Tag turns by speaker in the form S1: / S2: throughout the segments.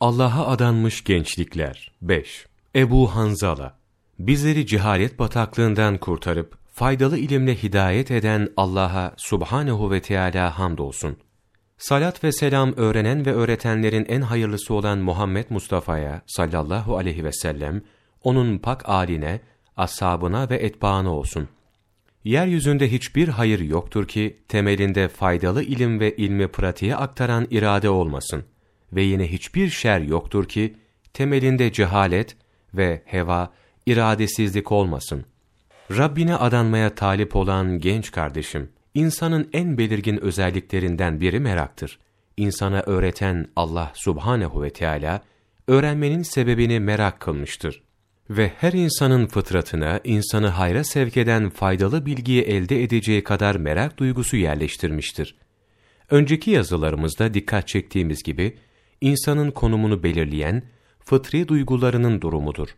S1: Allah'a adanmış gençlikler 5. Ebu Hanzala Bizleri cehalet bataklığından kurtarıp faydalı ilimle hidayet eden Allah'a subhanehu ve Teala hamdolsun. Salat ve selam öğrenen ve öğretenlerin en hayırlısı olan Muhammed Mustafa'ya sallallahu aleyhi ve sellem, onun pak aline, ashabına ve etbaına olsun. Yeryüzünde hiçbir hayır yoktur ki temelinde faydalı ilim ve ilmi pratiğe aktaran irade olmasın ve yine hiçbir şer yoktur ki temelinde cehalet ve heva, iradesizlik olmasın. Rabbine adanmaya talip olan genç kardeşim, insanın en belirgin özelliklerinden biri meraktır. İnsana öğreten Allah subhanehu ve Teala öğrenmenin sebebini merak kılmıştır. Ve her insanın fıtratına, insanı hayra sevk eden faydalı bilgiyi elde edeceği kadar merak duygusu yerleştirmiştir. Önceki yazılarımızda dikkat çektiğimiz gibi, insanın konumunu belirleyen, fıtri duygularının durumudur.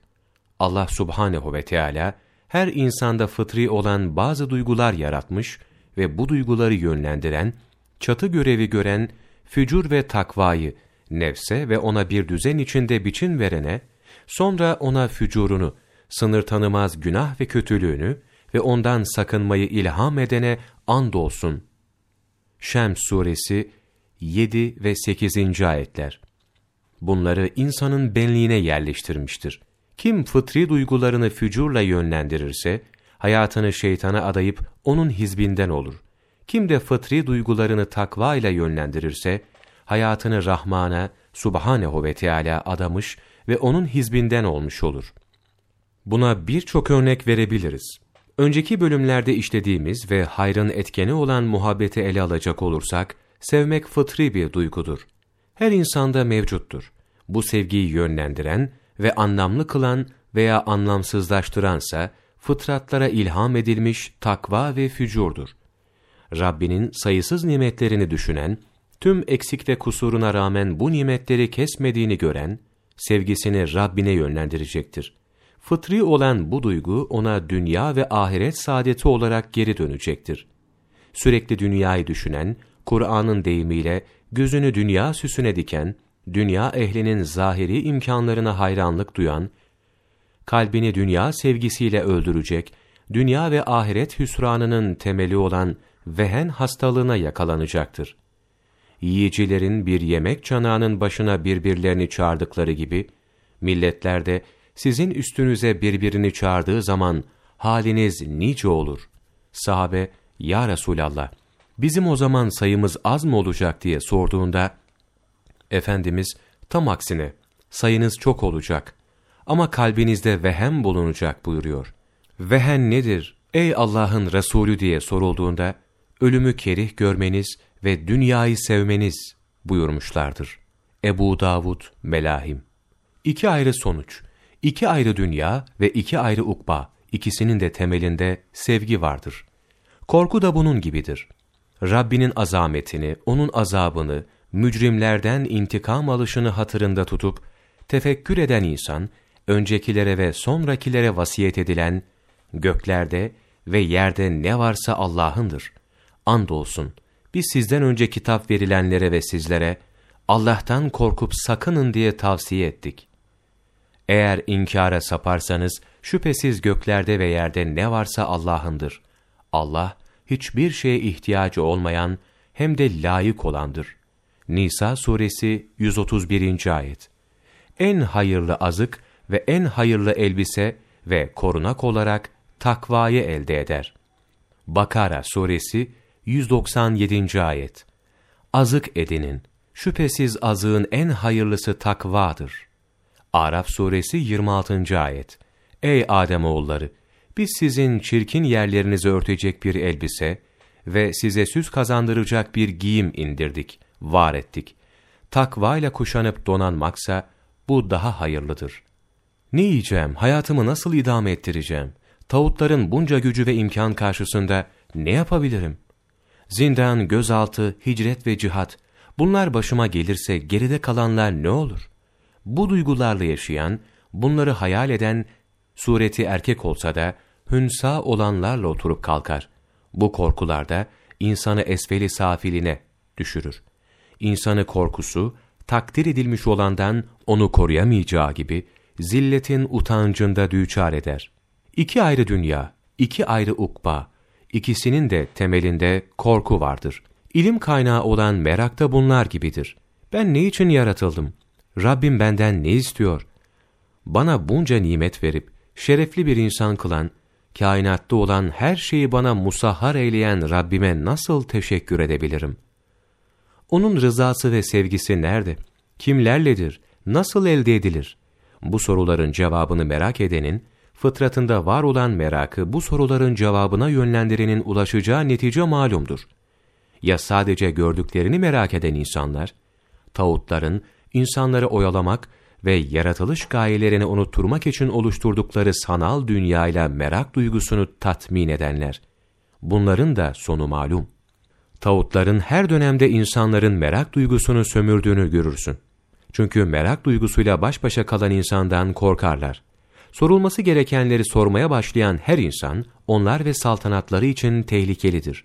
S1: Allah subhanehu ve Teala her insanda fıtri olan bazı duygular yaratmış ve bu duyguları yönlendiren, çatı görevi gören, fücur ve takvayı, nefse ve ona bir düzen içinde biçim verene, sonra ona fücurunu, sınır tanımaz günah ve kötülüğünü ve ondan sakınmayı ilham edene andolsun. Şems suresi 7 ve 8. ayetler. Bunları insanın benliğine yerleştirmiştir. Kim fıtri duygularını fücurla yönlendirirse, hayatını şeytana adayıp onun hizbinden olur. Kim de fıtri duygularını takva ile yönlendirirse, hayatını Rahman'a, Subhanehu ve Teala adamış ve onun hizbinden olmuş olur. Buna birçok örnek verebiliriz. Önceki bölümlerde işlediğimiz ve hayrın etkeni olan muhabbeti ele alacak olursak, sevmek fıtri bir duygudur. Her insanda mevcuttur. Bu sevgiyi yönlendiren ve anlamlı kılan veya anlamsızlaştıransa, fıtratlara ilham edilmiş takva ve fücurdur. Rabbinin sayısız nimetlerini düşünen, tüm eksik ve kusuruna rağmen bu nimetleri kesmediğini gören, sevgisini Rabbine yönlendirecektir. Fıtri olan bu duygu ona dünya ve ahiret saadeti olarak geri dönecektir. Sürekli dünyayı düşünen, Kur'an'ın deyimiyle gözünü dünya süsüne diken, dünya ehlinin zahiri imkanlarına hayranlık duyan, kalbini dünya sevgisiyle öldürecek, dünya ve ahiret hüsranının temeli olan vehen hastalığına yakalanacaktır. Yiyicilerin bir yemek çanağının başına birbirlerini çağırdıkları gibi, milletler de sizin üstünüze birbirini çağırdığı zaman haliniz nice olur. Sahabe, Ya Resulallah, bizim o zaman sayımız az mı olacak diye sorduğunda, Efendimiz, tam aksine, sayınız çok olacak ama kalbinizde vehem bulunacak buyuruyor. Vehen nedir ey Allah'ın Resulü diye sorulduğunda, ölümü kerih görmeniz ve dünyayı sevmeniz buyurmuşlardır. Ebu Davud Melahim İki ayrı sonuç, iki ayrı dünya ve iki ayrı ukba, ikisinin de temelinde sevgi vardır. Korku da bunun gibidir. Rabbinin azametini, onun azabını, mücrimlerden intikam alışını hatırında tutup, tefekkür eden insan, öncekilere ve sonrakilere vasiyet edilen, göklerde ve yerde ne varsa Allah'ındır. Andolsun, biz sizden önce kitap verilenlere ve sizlere, Allah'tan korkup sakının diye tavsiye ettik. Eğer inkara saparsanız, şüphesiz göklerde ve yerde ne varsa Allah'ındır. Allah, hiçbir şeye ihtiyacı olmayan, hem de layık olandır. Nisa suresi 131. ayet. En hayırlı azık ve en hayırlı elbise ve korunak olarak takvayı elde eder. Bakara suresi 197. ayet. Azık edinin. Şüphesiz azığın en hayırlısı takvadır. Araf suresi 26. ayet. Ey Ademoğulları! Biz sizin çirkin yerlerinizi örtecek bir elbise ve size süs kazandıracak bir giyim indirdik, var ettik. Takva ile kuşanıp donanmaksa bu daha hayırlıdır. Ne yiyeceğim, hayatımı nasıl idame ettireceğim? Tağutların bunca gücü ve imkan karşısında ne yapabilirim? Zindan, gözaltı, hicret ve cihat, bunlar başıma gelirse geride kalanlar ne olur? Bu duygularla yaşayan, bunları hayal eden, sureti erkek olsa da, hünsa olanlarla oturup kalkar. Bu korkularda insanı esfeli safiline düşürür. İnsanı korkusu, takdir edilmiş olandan onu koruyamayacağı gibi, zilletin utancında düçar eder. İki ayrı dünya, iki ayrı ukba, ikisinin de temelinde korku vardır. İlim kaynağı olan merak da bunlar gibidir. Ben ne için yaratıldım? Rabbim benden ne istiyor? Bana bunca nimet verip, şerefli bir insan kılan, kainatta olan her şeyi bana musahhar eyleyen Rabbime nasıl teşekkür edebilirim? Onun rızası ve sevgisi nerede? Kimlerledir? Nasıl elde edilir? Bu soruların cevabını merak edenin, fıtratında var olan merakı bu soruların cevabına yönlendirenin ulaşacağı netice malumdur. Ya sadece gördüklerini merak eden insanlar, tağutların insanları oyalamak ve yaratılış gayelerini unutturmak için oluşturdukları sanal dünyayla merak duygusunu tatmin edenler. Bunların da sonu malum. Tağutların her dönemde insanların merak duygusunu sömürdüğünü görürsün. Çünkü merak duygusuyla baş başa kalan insandan korkarlar. Sorulması gerekenleri sormaya başlayan her insan, onlar ve saltanatları için tehlikelidir.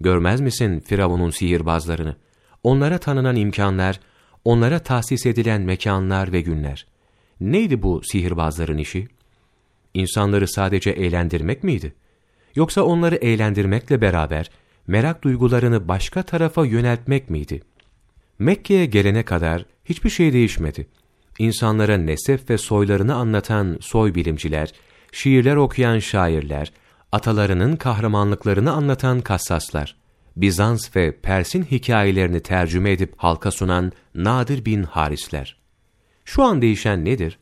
S1: Görmez misin Firavun'un sihirbazlarını? Onlara tanınan imkanlar, onlara tahsis edilen mekanlar ve günler. Neydi bu sihirbazların işi? İnsanları sadece eğlendirmek miydi? Yoksa onları eğlendirmekle beraber merak duygularını başka tarafa yöneltmek miydi? Mekke'ye gelene kadar hiçbir şey değişmedi. İnsanlara nesef ve soylarını anlatan soy bilimciler, şiirler okuyan şairler, atalarının kahramanlıklarını anlatan kassaslar, Bizans ve Pers'in hikayelerini tercüme edip halka sunan Nadir bin Harisler. Şu an değişen nedir?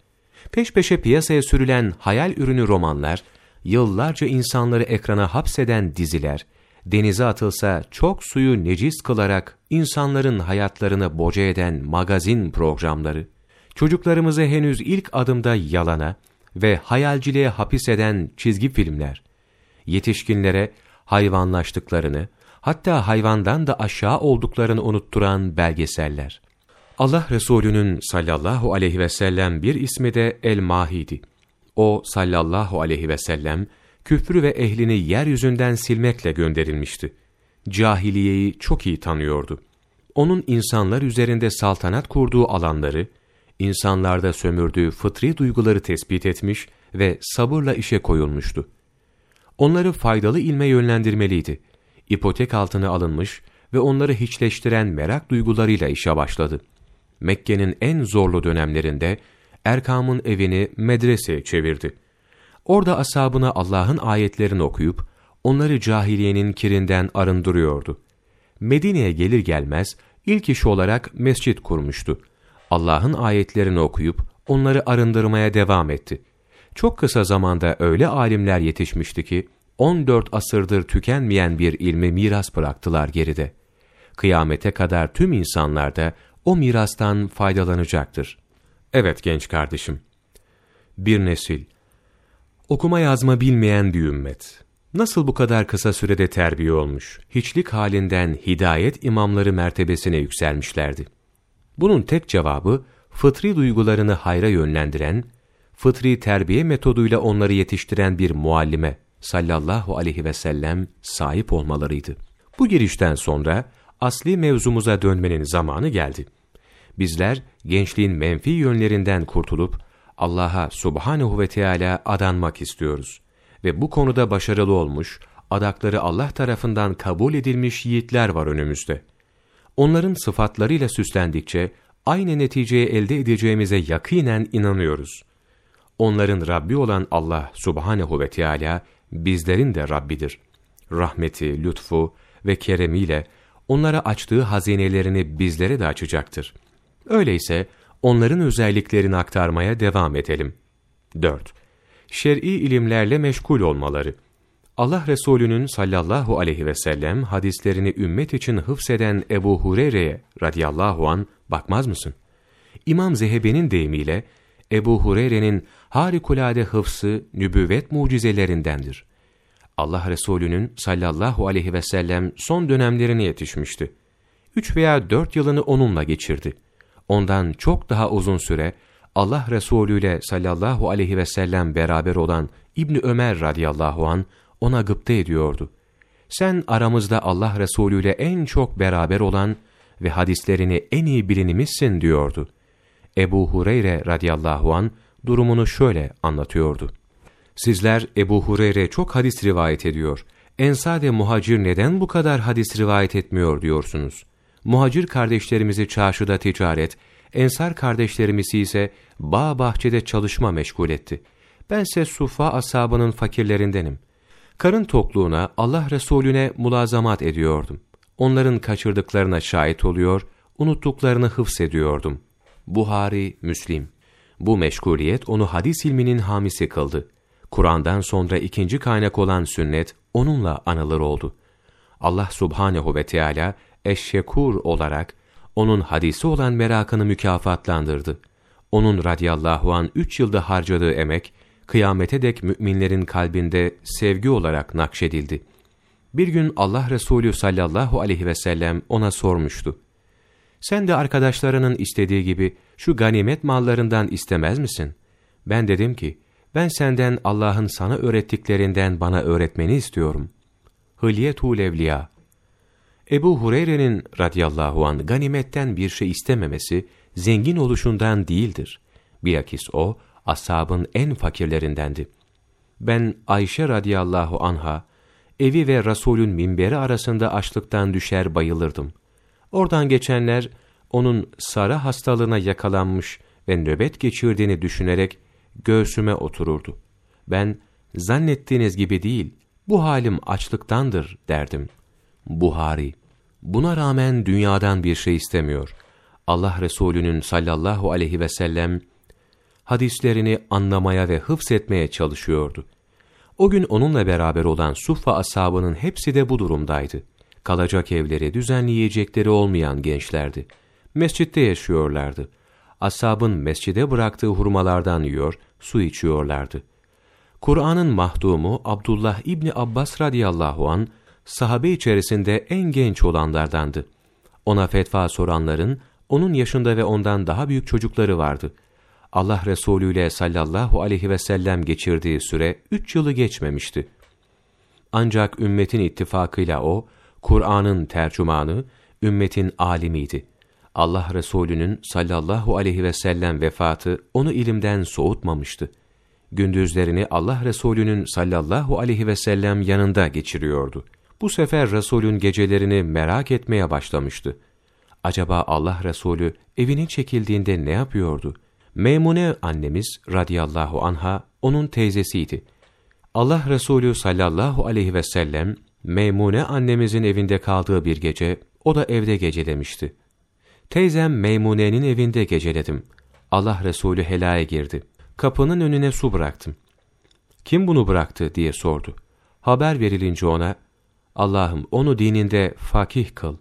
S1: Peş peşe piyasaya sürülen hayal ürünü romanlar, yıllarca insanları ekrana hapseden diziler, denize atılsa çok suyu necis kılarak insanların hayatlarını boca eden magazin programları, çocuklarımızı henüz ilk adımda yalana ve hayalciliğe hapis eden çizgi filmler, yetişkinlere hayvanlaştıklarını, hatta hayvandan da aşağı olduklarını unutturan belgeseller. Allah Resulü'nün sallallahu aleyhi ve sellem bir ismi de El-Mahidi. O sallallahu aleyhi ve sellem, küfrü ve ehlini yeryüzünden silmekle gönderilmişti. Cahiliyeyi çok iyi tanıyordu. Onun insanlar üzerinde saltanat kurduğu alanları, insanlarda sömürdüğü fıtri duyguları tespit etmiş ve sabırla işe koyulmuştu. Onları faydalı ilme yönlendirmeliydi. İpotek altına alınmış ve onları hiçleştiren merak duygularıyla işe başladı. Mekke'nin en zorlu dönemlerinde Erkam'ın evini medreseye çevirdi. Orada asabına Allah'ın ayetlerini okuyup, onları cahiliyenin kirinden arındırıyordu. Medine'ye gelir gelmez, ilk iş olarak mescit kurmuştu. Allah'ın ayetlerini okuyup, onları arındırmaya devam etti. Çok kısa zamanda öyle alimler yetişmişti ki, 14 asırdır tükenmeyen bir ilmi miras bıraktılar geride. Kıyamete kadar tüm insanlar da o mirastan faydalanacaktır. Evet genç kardeşim, bir nesil, okuma yazma bilmeyen bir ümmet, nasıl bu kadar kısa sürede terbiye olmuş, hiçlik halinden hidayet imamları mertebesine yükselmişlerdi. Bunun tek cevabı, fıtri duygularını hayra yönlendiren, fıtri terbiye metoduyla onları yetiştiren bir muallime, sallallahu aleyhi ve sellem sahip olmalarıydı. Bu girişten sonra asli mevzumuza dönmenin zamanı geldi. Bizler gençliğin menfi yönlerinden kurtulup Allah'a subhanehu ve Teala adanmak istiyoruz. Ve bu konuda başarılı olmuş, adakları Allah tarafından kabul edilmiş yiğitler var önümüzde. Onların sıfatlarıyla süslendikçe aynı neticeyi elde edeceğimize yakinen inanıyoruz. Onların Rabbi olan Allah subhanehu ve Teala bizlerin de Rabbidir. Rahmeti, lütfu ve keremiyle onlara açtığı hazinelerini bizlere de açacaktır. Öyleyse onların özelliklerini aktarmaya devam edelim. 4. Şer'i ilimlerle meşgul olmaları. Allah Resulü'nün sallallahu aleyhi ve sellem hadislerini ümmet için hıfseden Ebu Hureyre'ye radıyallahu an bakmaz mısın? İmam Zehebe'nin deyimiyle Ebu Hureyre'nin harikulade hıfsı nübüvvet mucizelerindendir. Allah Resulü'nün sallallahu aleyhi ve sellem son dönemlerine yetişmişti. Üç veya dört yılını onunla geçirdi. Ondan çok daha uzun süre Allah Resulü ile sallallahu aleyhi ve sellem beraber olan İbni Ömer radıyallahu an ona gıpta ediyordu. Sen aramızda Allah Resulü ile en çok beraber olan ve hadislerini en iyi bilinimizsin diyordu. Ebu Hureyre radıyallahu an durumunu şöyle anlatıyordu. Sizler Ebu Hureyre çok hadis rivayet ediyor. Ensade muhacir neden bu kadar hadis rivayet etmiyor diyorsunuz. Muhacir kardeşlerimizi çarşıda ticaret, ensar kardeşlerimizi ise bağ bahçede çalışma meşgul etti. Bense Sufa asabının fakirlerindenim. Karın tokluğuna Allah Resulüne mulazamat ediyordum. Onların kaçırdıklarına şahit oluyor, unuttuklarını hıfz ediyordum. Buhari, Müslim. Bu meşguliyet onu hadis ilminin hamisi kıldı. Kur'an'dan sonra ikinci kaynak olan sünnet onunla anılır oldu. Allah subhanehu ve Teala eşşekur olarak onun hadisi olan merakını mükafatlandırdı. Onun radiyallahu an üç yılda harcadığı emek, kıyamete dek müminlerin kalbinde sevgi olarak nakşedildi. Bir gün Allah Resulü sallallahu aleyhi ve sellem ona sormuştu. Sen de arkadaşlarının istediği gibi şu ganimet mallarından istemez misin? Ben dedim ki, ben senden Allah'ın sana öğrettiklerinden bana öğretmeni istiyorum. Hılyetul Evliya Ebu Hureyre'nin radıyallahu an ganimetten bir şey istememesi, zengin oluşundan değildir. Bilakis o, ashabın en fakirlerindendi. Ben Ayşe radıyallahu anha, evi ve Resulün minberi arasında açlıktan düşer bayılırdım. Oradan geçenler, onun sara hastalığına yakalanmış ve nöbet geçirdiğini düşünerek göğsüme otururdu. Ben, zannettiğiniz gibi değil, bu halim açlıktandır derdim. Buhari, buna rağmen dünyadan bir şey istemiyor. Allah Resulü'nün sallallahu aleyhi ve sellem, hadislerini anlamaya ve hıfzetmeye çalışıyordu. O gün onunla beraber olan Suffa ashabının hepsi de bu durumdaydı. Kalacak evleri, düzenli yiyecekleri olmayan gençlerdi. Mescitte yaşıyorlardı. Ashabın mescide bıraktığı hurmalardan yiyor, su içiyorlardı. Kur'an'ın mahdumu Abdullah İbni Abbas radıyallahu an sahabe içerisinde en genç olanlardandı. Ona fetva soranların onun yaşında ve ondan daha büyük çocukları vardı. Allah Resulü ile sallallahu aleyhi ve sellem geçirdiği süre üç yılı geçmemişti. Ancak ümmetin ittifakıyla o, Kur'an'ın tercümanı, ümmetin alimiydi. Allah Resulü'nün sallallahu aleyhi ve sellem vefatı onu ilimden soğutmamıştı. Gündüzlerini Allah Resulü'nün sallallahu aleyhi ve sellem yanında geçiriyordu. Bu sefer Resulün gecelerini merak etmeye başlamıştı. Acaba Allah Resulü evinin çekildiğinde ne yapıyordu? Meymune annemiz radıyallahu anha onun teyzesiydi. Allah Resulü sallallahu aleyhi ve sellem Meymune annemizin evinde kaldığı bir gece o da evde gecelemişti. Teyzem Meymune'nin evinde geceledim. Allah Resulü helaya girdi. Kapının önüne su bıraktım. Kim bunu bıraktı diye sordu. Haber verilince ona, Allah'ım onu dininde fakih kıl.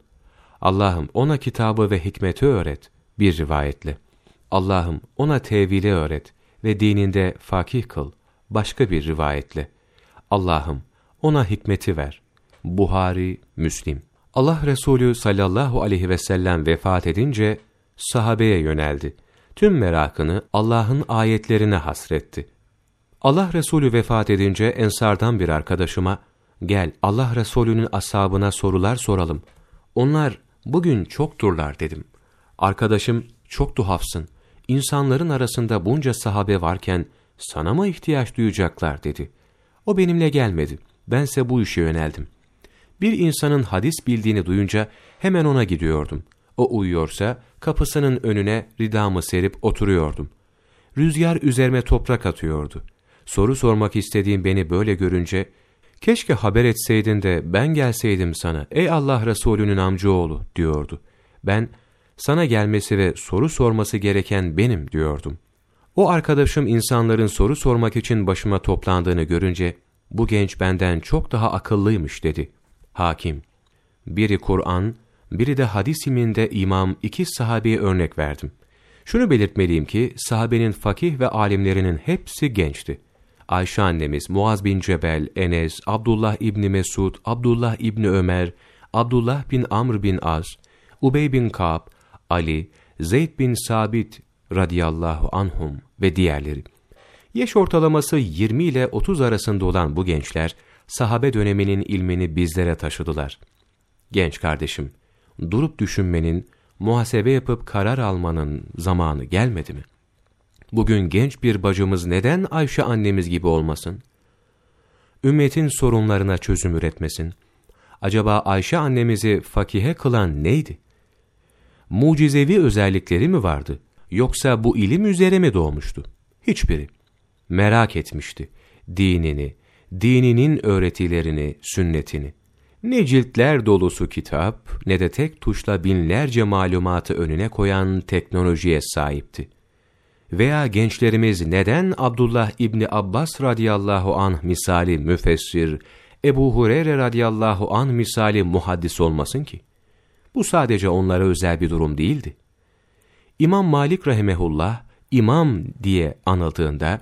S1: Allah'ım ona kitabı ve hikmeti öğret. Bir rivayetle. Allah'ım ona tevili öğret ve dininde fakih kıl. Başka bir rivayetle. Allah'ım ona hikmeti ver. Buhari, Müslim. Allah Resulü sallallahu aleyhi ve sellem vefat edince sahabeye yöneldi. Tüm merakını Allah'ın ayetlerine hasretti. Allah Resulü vefat edince ensardan bir arkadaşıma, gel Allah Resulü'nün ashabına sorular soralım. Onlar bugün çokturlar dedim. Arkadaşım çok tuhafsın. İnsanların arasında bunca sahabe varken sana mı ihtiyaç duyacaklar dedi. O benimle gelmedi. Bense bu işe yöneldim. Bir insanın hadis bildiğini duyunca hemen ona gidiyordum. O uyuyorsa kapısının önüne ridamı serip oturuyordum. Rüzgar üzerime toprak atıyordu. Soru sormak istediğim beni böyle görünce, keşke haber etseydin de ben gelseydim sana ey Allah Resulü'nün amcaoğlu diyordu. Ben, sana gelmesi ve soru sorması gereken benim diyordum. O arkadaşım insanların soru sormak için başıma toplandığını görünce, bu genç benden çok daha akıllıymış dedi. Hakim, biri Kur'an, biri de hadis iminde imam iki sahabeye örnek verdim. Şunu belirtmeliyim ki sahabenin fakih ve alimlerinin hepsi gençti. Ayşe annemiz, Muaz bin Cebel, Enes, Abdullah İbni Mesud, Abdullah İbni Ömer, Abdullah bin Amr bin Az, Ubey bin Ka'b, Ali, Zeyd bin Sabit radıyallahu anhum ve diğerleri. Yaş ortalaması 20 ile 30 arasında olan bu gençler, sahabe döneminin ilmini bizlere taşıdılar. Genç kardeşim, durup düşünmenin, muhasebe yapıp karar almanın zamanı gelmedi mi? Bugün genç bir bacımız neden Ayşe annemiz gibi olmasın? Ümmetin sorunlarına çözüm üretmesin. Acaba Ayşe annemizi fakihe kılan neydi? Mucizevi özellikleri mi vardı? Yoksa bu ilim üzere mi doğmuştu? Hiçbiri. Merak etmişti. Dinini, dininin öğretilerini, sünnetini. Ne ciltler dolusu kitap, ne de tek tuşla binlerce malumatı önüne koyan teknolojiye sahipti. Veya gençlerimiz neden Abdullah İbni Abbas radıyallahu anh misali müfessir, Ebu Hureyre radıyallahu anh misali muhaddis olmasın ki? Bu sadece onlara özel bir durum değildi. İmam Malik rahimehullah, imam diye anıldığında,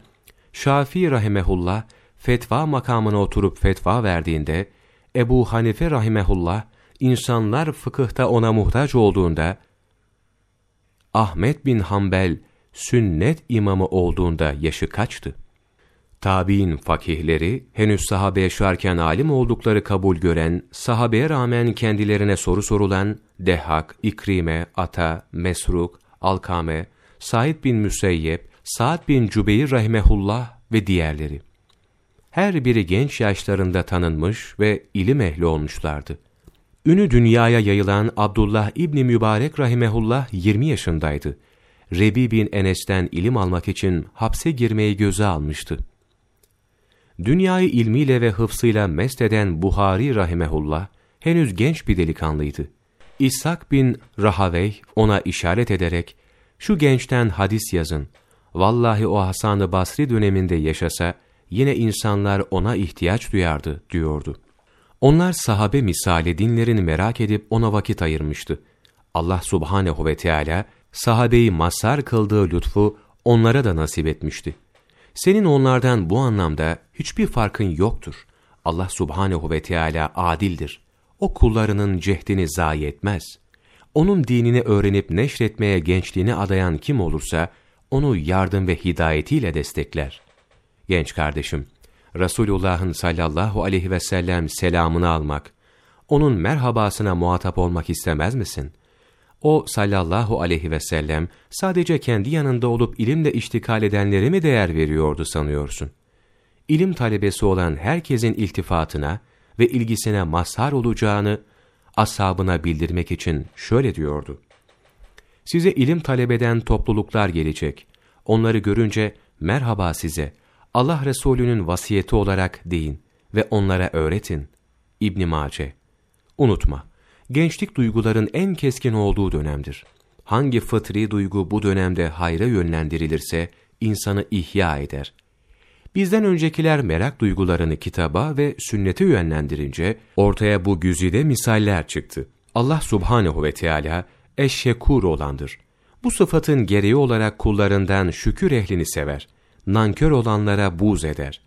S1: Şafii rahimehullah, fetva makamına oturup fetva verdiğinde, Ebu Hanife rahimehullah, insanlar fıkıhta ona muhtaç olduğunda, Ahmet bin Hanbel, sünnet imamı olduğunda yaşı kaçtı? Tabi'in fakihleri, henüz sahabe yaşarken alim oldukları kabul gören, sahabeye rağmen kendilerine soru sorulan, Dehak, İkrime, Ata, Mesruk, Alkame, Said bin Müseyyep, Sa'd bin Cübeyr rahimehullah ve diğerleri. Her biri genç yaşlarında tanınmış ve ilim ehli olmuşlardı. Ünü dünyaya yayılan Abdullah İbni Mübarek rahimehullah 20 yaşındaydı. Rebi bin Enes'ten ilim almak için hapse girmeyi göze almıştı. Dünyayı ilmiyle ve hıfsıyla mest eden Buhari rahimehullah henüz genç bir delikanlıydı. İshak bin Rahavey ona işaret ederek, şu gençten hadis yazın, vallahi o Hasan-ı Basri döneminde yaşasa, yine insanlar ona ihtiyaç duyardı, diyordu. Onlar sahabe misali dinlerini merak edip ona vakit ayırmıştı. Allah subhanehu ve Teala sahabeyi mazhar kıldığı lütfu onlara da nasip etmişti. Senin onlardan bu anlamda hiçbir farkın yoktur. Allah subhanehu ve Teala adildir. O kullarının cehdini zayi etmez. Onun dinini öğrenip neşretmeye gençliğini adayan kim olursa, onu yardım ve hidayetiyle destekler. Genç kardeşim, Resulullah'ın sallallahu aleyhi ve sellem selamını almak, onun merhabasına muhatap olmak istemez misin? O sallallahu aleyhi ve sellem sadece kendi yanında olup ilimle iştikal edenlere mi değer veriyordu sanıyorsun? İlim talebesi olan herkesin iltifatına ve ilgisine mazhar olacağını ashabına bildirmek için şöyle diyordu. Size ilim talebeden topluluklar gelecek. Onları görünce merhaba size, Allah Resulü'nün vasiyeti olarak deyin ve onlara öğretin. İbn Mace. Unutma, gençlik duyguların en keskin olduğu dönemdir. Hangi fıtri duygu bu dönemde hayra yönlendirilirse insanı ihya eder. Bizden öncekiler merak duygularını kitaba ve sünnete yönlendirince ortaya bu güzide misaller çıktı. Allah subhanehu ve Teala eşşekur olandır. Bu sıfatın gereği olarak kullarından şükür ehlini sever. Nankör olanlara buz eder.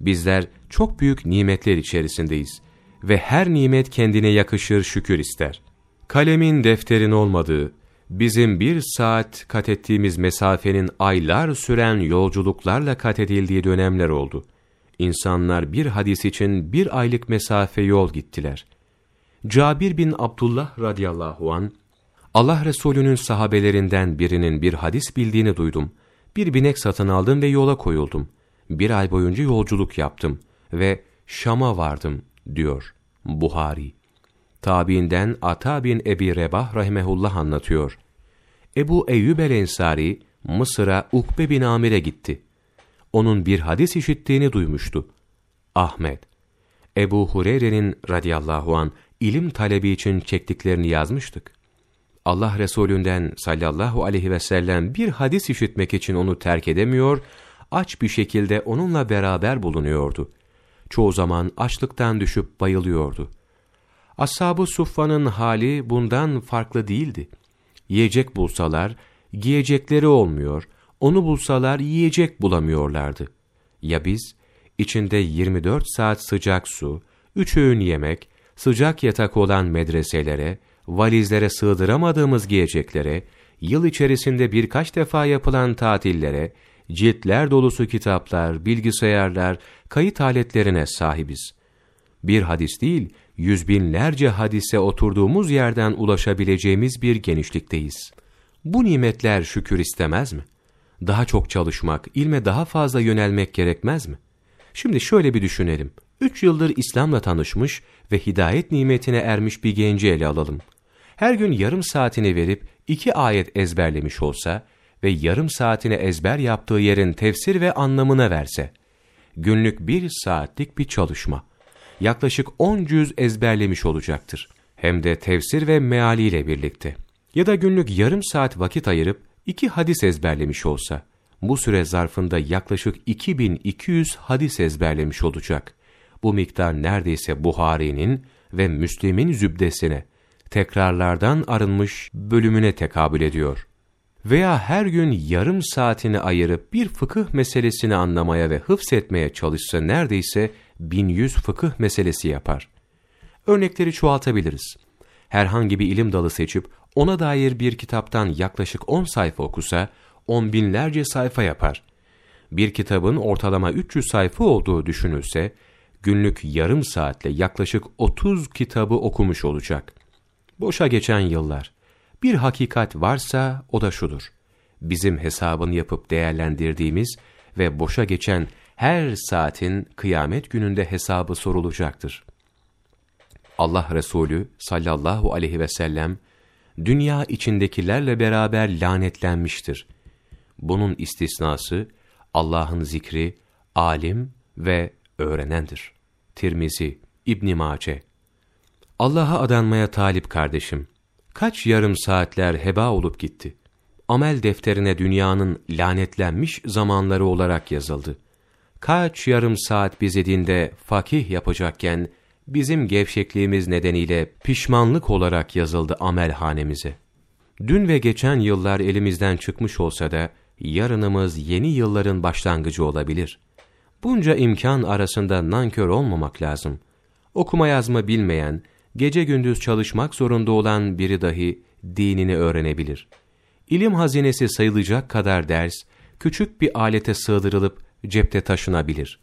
S1: Bizler çok büyük nimetler içerisindeyiz ve her nimet kendine yakışır şükür ister. Kalemin defterin olmadığı, bizim bir saat kat ettiğimiz mesafenin aylar süren yolculuklarla kat edildiği dönemler oldu. İnsanlar bir hadis için bir aylık mesafe yol gittiler. Cabir bin Abdullah radıyallahu an Allah Resulü'nün sahabelerinden birinin bir hadis bildiğini duydum. Bir binek satın aldım ve yola koyuldum. Bir ay boyunca yolculuk yaptım ve Şam'a vardım diyor Buhari. Tabiinden Ata bin Ebi Rebah rahimehullah anlatıyor. Ebu Eyyub el-Ensari Mısır'a Ukbe bin Amir'e gitti. Onun bir hadis işittiğini duymuştu. Ahmet, Ebu Hureyre'nin radıyallahu an ilim talebi için çektiklerini yazmıştık. Allah Resulünden sallallahu aleyhi ve sellem bir hadis işitmek için onu terk edemiyor, aç bir şekilde onunla beraber bulunuyordu. Çoğu zaman açlıktan düşüp bayılıyordu. Ashab-ı Suffa'nın hali bundan farklı değildi. Yiyecek bulsalar, giyecekleri olmuyor, onu bulsalar yiyecek bulamıyorlardı. Ya biz, içinde 24 saat sıcak su, üç öğün yemek, sıcak yatak olan medreselere, valizlere sığdıramadığımız giyeceklere, yıl içerisinde birkaç defa yapılan tatillere, ciltler dolusu kitaplar, bilgisayarlar, kayıt aletlerine sahibiz. Bir hadis değil, yüz binlerce hadise oturduğumuz yerden ulaşabileceğimiz bir genişlikteyiz. Bu nimetler şükür istemez mi? Daha çok çalışmak, ilme daha fazla yönelmek gerekmez mi? Şimdi şöyle bir düşünelim. Üç yıldır İslam'la tanışmış ve hidayet nimetine ermiş bir genci ele alalım. Her gün yarım saatini verip iki ayet ezberlemiş olsa ve yarım saatini ezber yaptığı yerin tefsir ve anlamına verse, günlük bir saatlik bir çalışma, yaklaşık on cüz ezberlemiş olacaktır. Hem de tefsir ve mealiyle birlikte. Ya da günlük yarım saat vakit ayırıp iki hadis ezberlemiş olsa, bu süre zarfında yaklaşık 2200 hadis ezberlemiş olacak. Bu miktar neredeyse Buhari'nin ve Müslim'in zübdesine, tekrarlardan arınmış bölümüne tekabül ediyor. Veya her gün yarım saatini ayırıp bir fıkıh meselesini anlamaya ve hıfzetmeye çalışsa neredeyse 1100 fıkıh meselesi yapar. Örnekleri çoğaltabiliriz. Herhangi bir ilim dalı seçip ona dair bir kitaptan yaklaşık 10 sayfa okusa, on binlerce sayfa yapar. Bir kitabın ortalama 300 sayfa olduğu düşünülse, günlük yarım saatle yaklaşık 30 kitabı okumuş olacak. Boşa geçen yıllar. Bir hakikat varsa o da şudur. Bizim hesabını yapıp değerlendirdiğimiz ve boşa geçen her saatin kıyamet gününde hesabı sorulacaktır. Allah Resulü sallallahu aleyhi ve sellem, dünya içindekilerle beraber lanetlenmiştir. Bunun istisnası, Allah'ın zikri, alim ve öğrenendir. Tirmizi, İbn Mace. Allah'a adanmaya talip kardeşim, kaç yarım saatler heba olup gitti. Amel defterine dünyanın lanetlenmiş zamanları olarak yazıldı. Kaç yarım saat bizi dinde fakih yapacakken, bizim gevşekliğimiz nedeniyle pişmanlık olarak yazıldı amelhanemize. Dün ve geçen yıllar elimizden çıkmış olsa da, yarınımız yeni yılların başlangıcı olabilir. Bunca imkan arasında nankör olmamak lazım. Okuma yazma bilmeyen, gece gündüz çalışmak zorunda olan biri dahi dinini öğrenebilir. İlim hazinesi sayılacak kadar ders, küçük bir alete sığdırılıp cepte taşınabilir.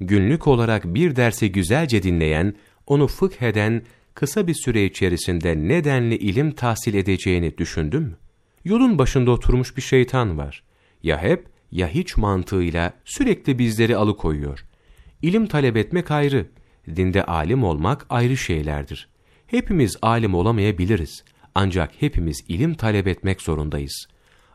S1: Günlük olarak bir dersi güzelce dinleyen, onu fıkheden kısa bir süre içerisinde nedenli ilim tahsil edeceğini düşündün mü? Yolun başında oturmuş bir şeytan var. Ya hep ya hiç mantığıyla sürekli bizleri alıkoyuyor. İlim talep etmek ayrı, dinde alim olmak ayrı şeylerdir. Hepimiz alim olamayabiliriz. Ancak hepimiz ilim talep etmek zorundayız.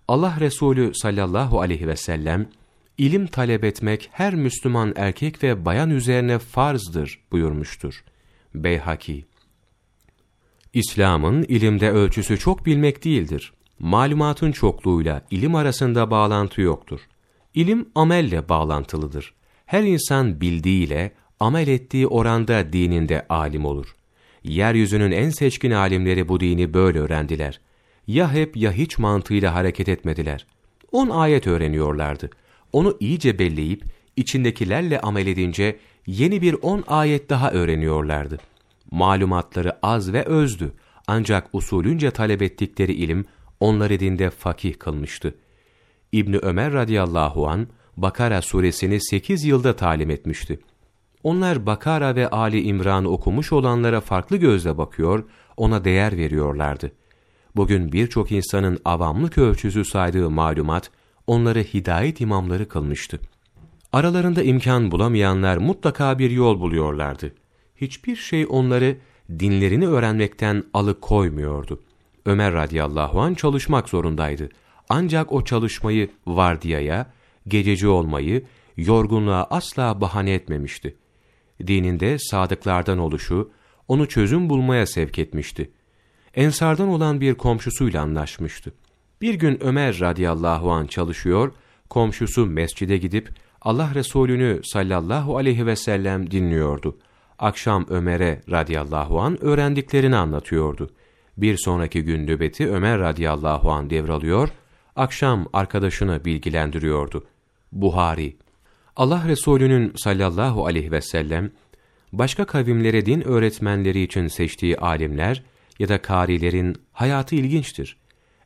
S1: Allah Resulü sallallahu aleyhi ve sellem, ilim talep etmek her Müslüman erkek ve bayan üzerine farzdır buyurmuştur. Beyhaki İslam'ın ilimde ölçüsü çok bilmek değildir. Malumatın çokluğuyla ilim arasında bağlantı yoktur. İlim amelle bağlantılıdır. Her insan bildiğiyle, amel ettiği oranda dininde alim olur. Yeryüzünün en seçkin alimleri bu dini böyle öğrendiler. Ya hep ya hiç mantığıyla hareket etmediler. On ayet öğreniyorlardı. Onu iyice belleyip, içindekilerle amel edince yeni bir on ayet daha öğreniyorlardı. Malumatları az ve özdü. Ancak usulünce talep ettikleri ilim onları dinde fakih kılmıştı. İbni Ömer radıyallahu an Bakara suresini 8 yılda talim etmişti. Onlar Bakara ve Ali İmran'ı okumuş olanlara farklı gözle bakıyor, ona değer veriyorlardı. Bugün birçok insanın avamlık ölçüsü saydığı malumat, onları hidayet imamları kılmıştı. Aralarında imkan bulamayanlar mutlaka bir yol buluyorlardı. Hiçbir şey onları dinlerini öğrenmekten alıkoymuyordu. Ömer radıyallahu an çalışmak zorundaydı. Ancak o çalışmayı vardiyaya, gececi olmayı, yorgunluğa asla bahane etmemişti. Dininde sadıklardan oluşu, onu çözüm bulmaya sevk etmişti. Ensardan olan bir komşusuyla anlaşmıştı. Bir gün Ömer radıyallahu an çalışıyor, komşusu mescide gidip Allah Resulü'nü sallallahu aleyhi ve sellem dinliyordu. Akşam Ömer'e radıyallahu an öğrendiklerini anlatıyordu. Bir sonraki gün nöbeti Ömer radıyallahu an devralıyor, akşam arkadaşını bilgilendiriyordu. Buhari Allah Resulü'nün sallallahu aleyhi ve sellem, başka kavimlere din öğretmenleri için seçtiği alimler ya da karilerin hayatı ilginçtir.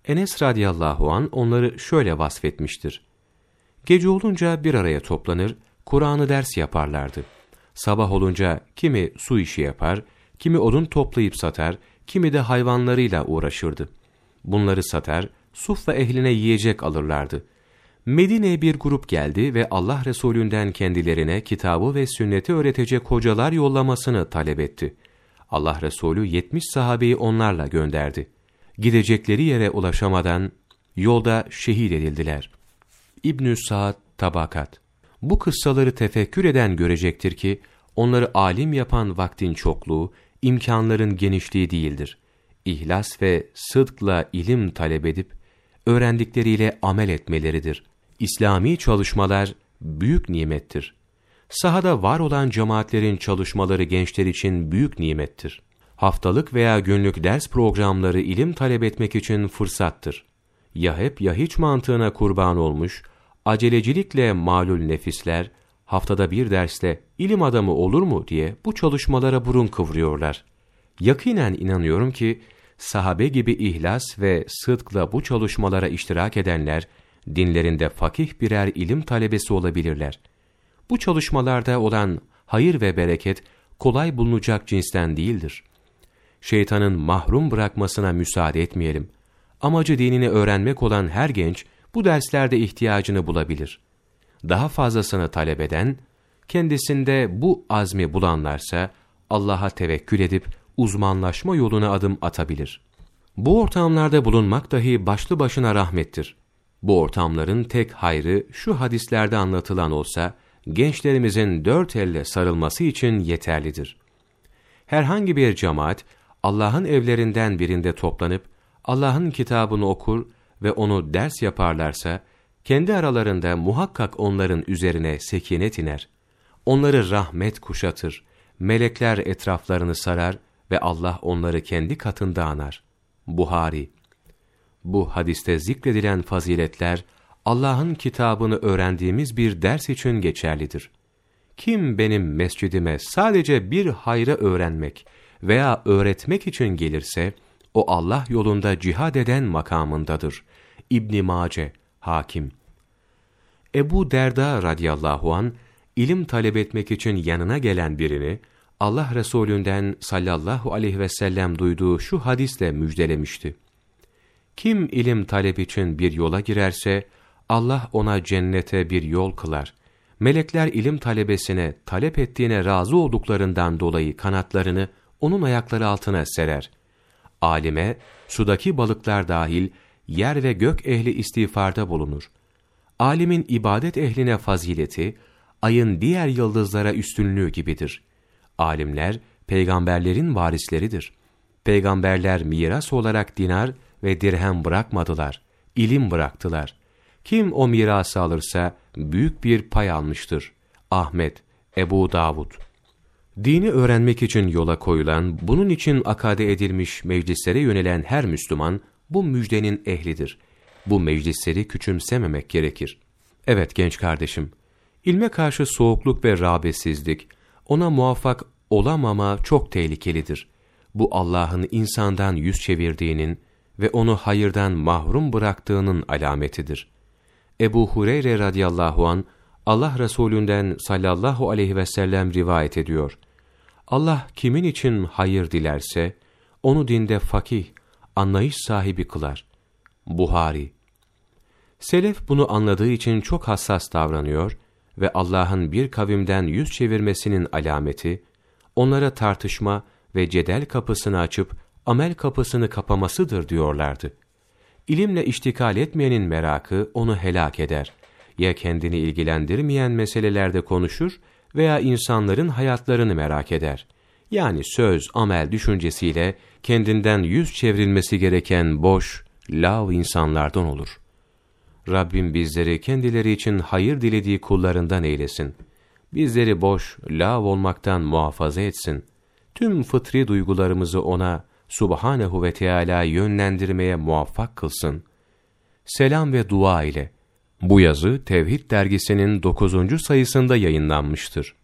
S1: Enes radıyallahu an onları şöyle vasfetmiştir. Gece olunca bir araya toplanır, Kur'an'ı ders yaparlardı. Sabah olunca kimi su işi yapar, kimi odun toplayıp satar, kimi de hayvanlarıyla uğraşırdı. Bunları satar, Suffa ehline yiyecek alırlardı. Medine'ye bir grup geldi ve Allah Resulünden kendilerine kitabı ve sünneti öğretecek hocalar yollamasını talep etti. Allah Resulü 70 sahabeyi onlarla gönderdi. Gidecekleri yere ulaşamadan yolda şehit edildiler. İbnü Saad Tabakat Bu kıssaları tefekkür eden görecektir ki, onları alim yapan vaktin çokluğu, imkanların genişliği değildir. İhlas ve sıdkla ilim talep edip, öğrendikleriyle amel etmeleridir. İslami çalışmalar büyük nimettir. Sahada var olan cemaatlerin çalışmaları gençler için büyük nimettir. Haftalık veya günlük ders programları ilim talep etmek için fırsattır. Ya hep ya hiç mantığına kurban olmuş, acelecilikle malul nefisler, haftada bir dersle ilim adamı olur mu diye bu çalışmalara burun kıvırıyorlar. Yakinen inanıyorum ki, sahabe gibi ihlas ve sıdkla bu çalışmalara iştirak edenler, dinlerinde fakih birer ilim talebesi olabilirler. Bu çalışmalarda olan hayır ve bereket kolay bulunacak cinsten değildir. Şeytanın mahrum bırakmasına müsaade etmeyelim. Amacı dinini öğrenmek olan her genç bu derslerde ihtiyacını bulabilir. Daha fazlasını talep eden, kendisinde bu azmi bulanlarsa Allah'a tevekkül edip uzmanlaşma yoluna adım atabilir. Bu ortamlarda bulunmak dahi başlı başına rahmettir. Bu ortamların tek hayrı şu hadislerde anlatılan olsa, gençlerimizin dört elle sarılması için yeterlidir. Herhangi bir cemaat, Allah'ın evlerinden birinde toplanıp, Allah'ın kitabını okur ve onu ders yaparlarsa, kendi aralarında muhakkak onların üzerine sekinet iner. Onları rahmet kuşatır, melekler etraflarını sarar ve Allah onları kendi katında anar. Buhari Bu hadiste zikredilen faziletler, Allah'ın kitabını öğrendiğimiz bir ders için geçerlidir. Kim benim mescidime sadece bir hayra öğrenmek veya öğretmek için gelirse, o Allah yolunda cihad eden makamındadır. İbn Mace, Hakim. Ebu Derda radıyallahu an ilim talep etmek için yanına gelen birini Allah Resulünden sallallahu aleyhi ve sellem duyduğu şu hadisle müjdelemişti. Kim ilim talep için bir yola girerse Allah ona cennete bir yol kılar. Melekler ilim talebesine talep ettiğine razı olduklarından dolayı kanatlarını onun ayakları altına serer. Alime sudaki balıklar dahil yer ve gök ehli istiğfarda bulunur. Alimin ibadet ehline fazileti, ayın diğer yıldızlara üstünlüğü gibidir. Alimler, peygamberlerin varisleridir. Peygamberler miras olarak dinar ve dirhem bırakmadılar, ilim bıraktılar. Kim o mirası alırsa büyük bir pay almıştır. Ahmet, Ebu Davud Dini öğrenmek için yola koyulan, bunun için akade edilmiş meclislere yönelen her Müslüman, bu müjdenin ehlidir. Bu meclisleri küçümsememek gerekir. Evet genç kardeşim, ilme karşı soğukluk ve rağbetsizlik, ona muvaffak olamama çok tehlikelidir. Bu Allah'ın insandan yüz çevirdiğinin ve onu hayırdan mahrum bıraktığının alametidir. Ebu Hureyre radıyallahu an Allah Resulünden sallallahu aleyhi ve sellem rivayet ediyor. Allah kimin için hayır dilerse, onu dinde fakih, anlayış sahibi kılar. Buhari Selef bunu anladığı için çok hassas davranıyor ve Allah'ın bir kavimden yüz çevirmesinin alameti, onlara tartışma ve cedel kapısını açıp amel kapısını kapamasıdır diyorlardı. İlimle iştikal etmeyenin merakı onu helak eder. Ya kendini ilgilendirmeyen meselelerde konuşur veya insanların hayatlarını merak eder. Yani söz, amel düşüncesiyle kendinden yüz çevrilmesi gereken boş, lav insanlardan olur. Rabbim bizleri kendileri için hayır dilediği kullarından eylesin. Bizleri boş, lav olmaktan muhafaza etsin. Tüm fıtri duygularımızı ona, Subhanehu ve Teala yönlendirmeye muvaffak kılsın. Selam ve dua ile. Bu yazı Tevhid dergisinin 9. sayısında yayınlanmıştır.